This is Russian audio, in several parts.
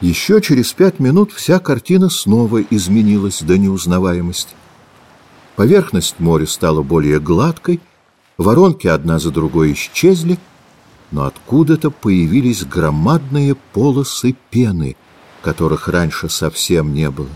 Еще через пять минут вся картина снова изменилась до неузнаваемости. Поверхность моря стала более гладкой, воронки одна за другой исчезли, но откуда-то появились громадные полосы пены, которых раньше совсем не было.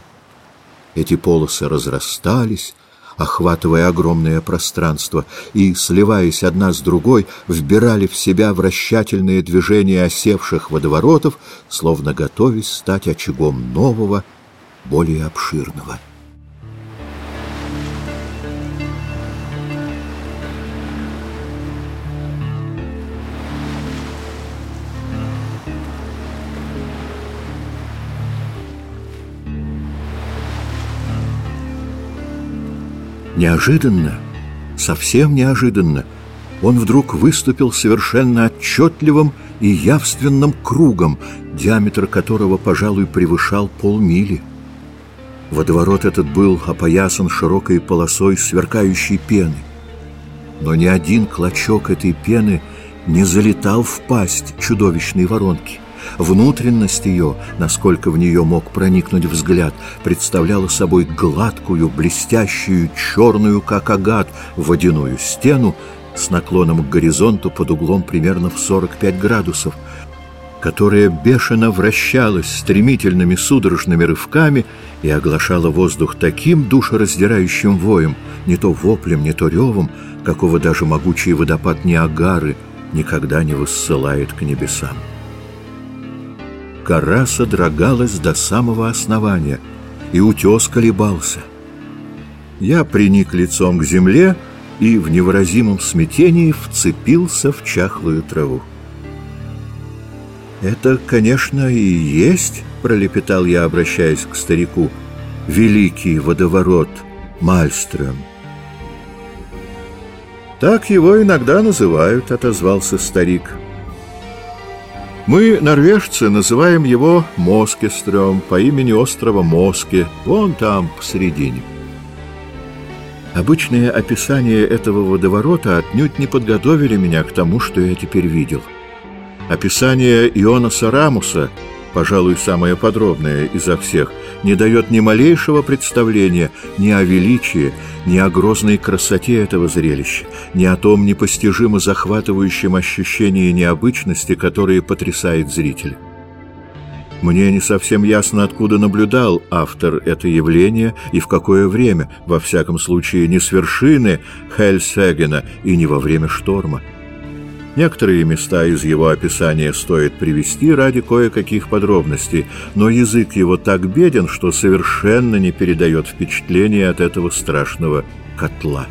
Эти полосы разрастались, охватывая огромное пространство, и, сливаясь одна с другой, вбирали в себя вращательные движения осевших водоворотов, словно готовясь стать очагом нового, более обширного. Неожиданно, совсем неожиданно, он вдруг выступил совершенно отчетливым и явственным кругом, диаметр которого, пожалуй, превышал полмили. Водоворот этот был опоясан широкой полосой сверкающей пены. Но ни один клочок этой пены не залетал в пасть чудовищной воронки. Внутренность ее, насколько в нее мог проникнуть взгляд, представляла собой гладкую, блестящую, черную, как агат, водяную стену с наклоном к горизонту под углом примерно в 45 градусов, которая бешено вращалась стремительными судорожными рывками и оглашала воздух таким душераздирающим воем, не то воплем, не то ревом, какого даже могучий водопад Ниагары никогда не высылает к небесам. Кора содрогалась до самого основания, и утес колебался. Я приник лицом к земле и в невыразимом смятении вцепился в чахлую траву. «Это, конечно, и есть, — пролепетал я, обращаясь к старику, — великий водоворот Мальстрём». «Так его иногда называют», — отозвался старик. Мы, норвежцы, называем его Москестрём по имени острова Моске, вон там, посередине. Обычные описания этого водоворота отнюдь не подготовили меня к тому, что я теперь видел. Описание Ионаса Рамуса — пожалуй, самое подробное изо всех, не дает ни малейшего представления ни о величии, ни о грозной красоте этого зрелища, ни о том непостижимо захватывающем ощущении необычности, которое потрясает зрителя. Мне не совсем ясно, откуда наблюдал автор это явление и в какое время, во всяком случае, не с вершины Хельсегена и не во время шторма. Некоторые места из его описания стоит привести ради кое-каких подробностей, но язык его так беден, что совершенно не передает впечатление от этого страшного котла.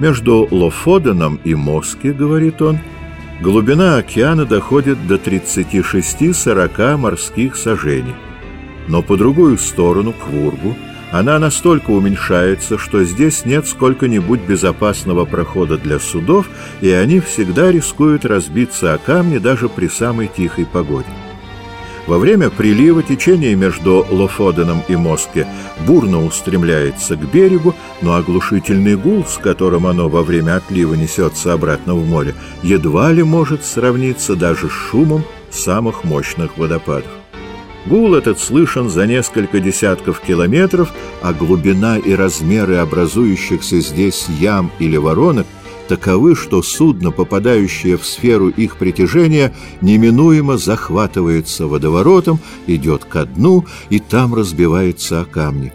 Между Лофоденом и Моски, говорит он, глубина океана доходит до 36-40 морских сажений, но по другую сторону, к Вургу, она настолько уменьшается, что здесь нет сколько-нибудь безопасного прохода для судов, и они всегда рискуют разбиться о камни даже при самой тихой погоде. Во время прилива течение между Лофоденом и Моске бурно устремляется к берегу, но оглушительный гул, с которым оно во время отлива несется обратно в море, едва ли может сравниться даже с шумом самых мощных водопадов. Гул этот слышен за несколько десятков километров, а глубина и размеры образующихся здесь ям или воронок таковы, что судно, попадающее в сферу их притяжения, неминуемо захватывается водоворотом, идет ко дну и там разбивается о камни.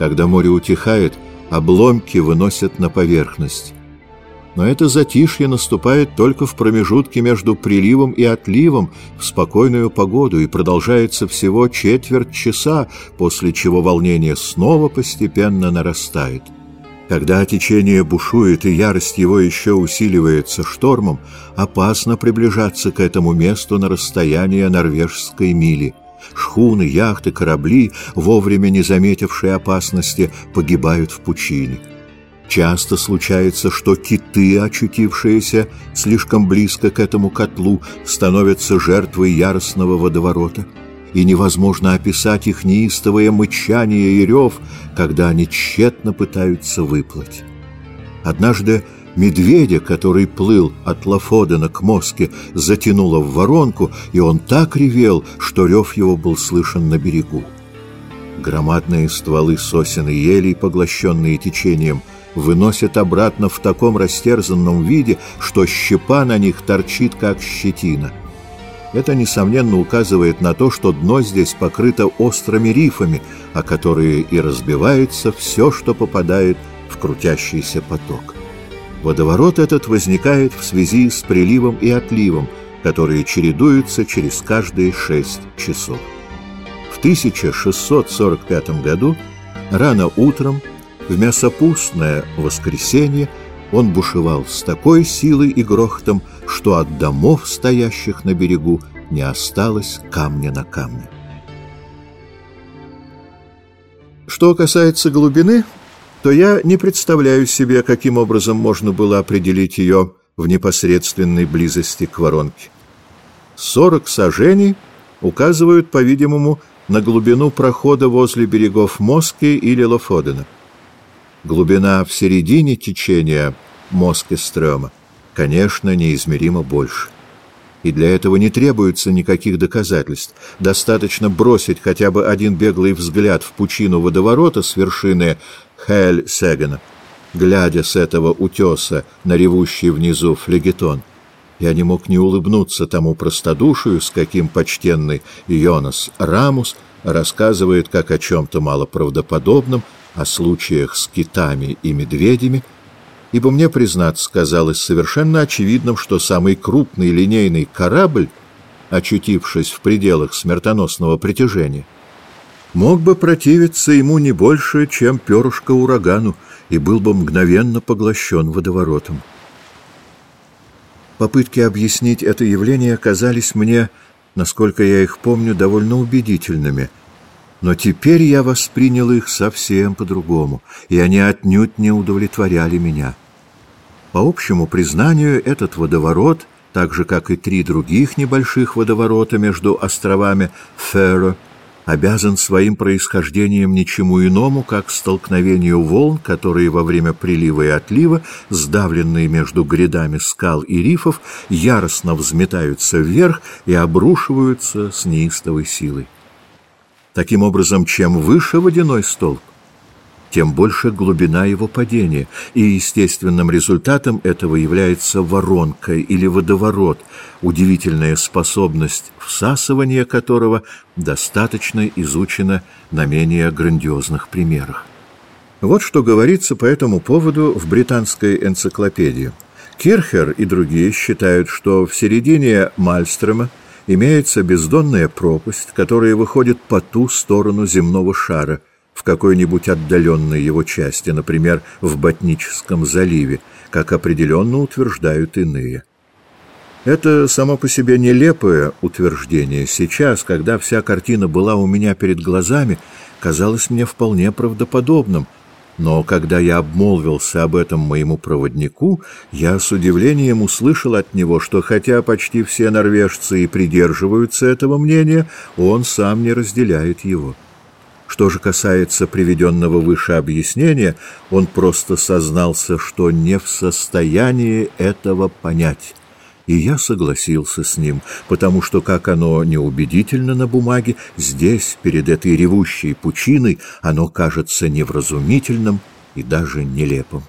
Когда море утихает, обломки выносят на поверхность. Но это затишье наступает только в промежутке между приливом и отливом в спокойную погоду и продолжается всего четверть часа, после чего волнение снова постепенно нарастает. Когда течение бушует и ярость его еще усиливается штормом, опасно приближаться к этому месту на расстояние норвежской мили. Шхуны, яхты, корабли, вовремя не заметившие опасности, погибают в пучине. Часто случается, что киты, очутившиеся слишком близко к этому котлу, становятся жертвой яростного водоворота, и невозможно описать их неистовое мычание и рев, когда они тщетно пытаются выплыть. Однажды Медведя, который плыл от Лафодена к Моске, затянуло в воронку, и он так ревел, что рев его был слышен на берегу. Громадные стволы сосен и елей, поглощенные течением, выносят обратно в таком растерзанном виде, что щепа на них торчит, как щетина. Это, несомненно, указывает на то, что дно здесь покрыто острыми рифами, о которые и разбивается все, что попадает в крутящийся поток. Водоворот этот возникает в связи с приливом и отливом, которые чередуются через каждые шесть часов. В 1645 году рано утром в мясопустное воскресенье он бушевал с такой силой и грохотом, что от домов, стоящих на берегу, не осталось камня на камне. Что касается глубины, то я не представляю себе, каким образом можно было определить ее в непосредственной близости к воронке. Сорок сажений указывают, по-видимому, на глубину прохода возле берегов Моски или Лофодена. Глубина в середине течения Моски-стрёма, конечно, неизмеримо больше и для этого не требуется никаких доказательств. Достаточно бросить хотя бы один беглый взгляд в пучину водоворота с вершины Хель-Сегена, глядя с этого утеса на ревущий внизу флегетон. Я не мог не улыбнуться тому простодушию, с каким почтенный Йонас Рамус рассказывает как о чем-то малоправдоподобном, о случаях с китами и медведями, ибо мне, признаться, казалось совершенно очевидным, что самый крупный линейный корабль, очутившись в пределах смертоносного притяжения, мог бы противиться ему не больше, чем перышко урагану, и был бы мгновенно поглощен водоворотом. Попытки объяснить это явление казались мне, насколько я их помню, довольно убедительными — но теперь я воспринял их совсем по-другому, и они отнюдь не удовлетворяли меня. По общему признанию, этот водоворот, так же, как и три других небольших водоворота между островами Ферро, обязан своим происхождением ничему иному, как столкновению волн, которые во время прилива и отлива, сдавленные между грядами скал и рифов, яростно взметаются вверх и обрушиваются с неистовой силой. Таким образом, чем выше водяной столб, тем больше глубина его падения, и естественным результатом этого является воронка или водоворот, удивительная способность всасывания которого достаточно изучена на менее грандиозных примерах. Вот что говорится по этому поводу в британской энциклопедии. Кирхер и другие считают, что в середине Мальстрема имеется бездонная пропасть, которая выходит по ту сторону земного шара, в какой-нибудь отдаленной его части, например, в Ботническом заливе, как определенно утверждают иные. Это само по себе нелепое утверждение. Сейчас, когда вся картина была у меня перед глазами, казалось мне вполне правдоподобным, но когда я обмолвился об этом моему проводнику, я с удивлением услышал от него, что хотя почти все норвежцы и придерживаются этого мнения, он сам не разделяет его. Что же касается приведенного выше объяснения, он просто сознался, что не в состоянии этого понять. И я согласился с ним, потому что, как оно неубедительно на бумаге, здесь, перед этой ревущей пучиной, оно кажется невразумительным и даже нелепым.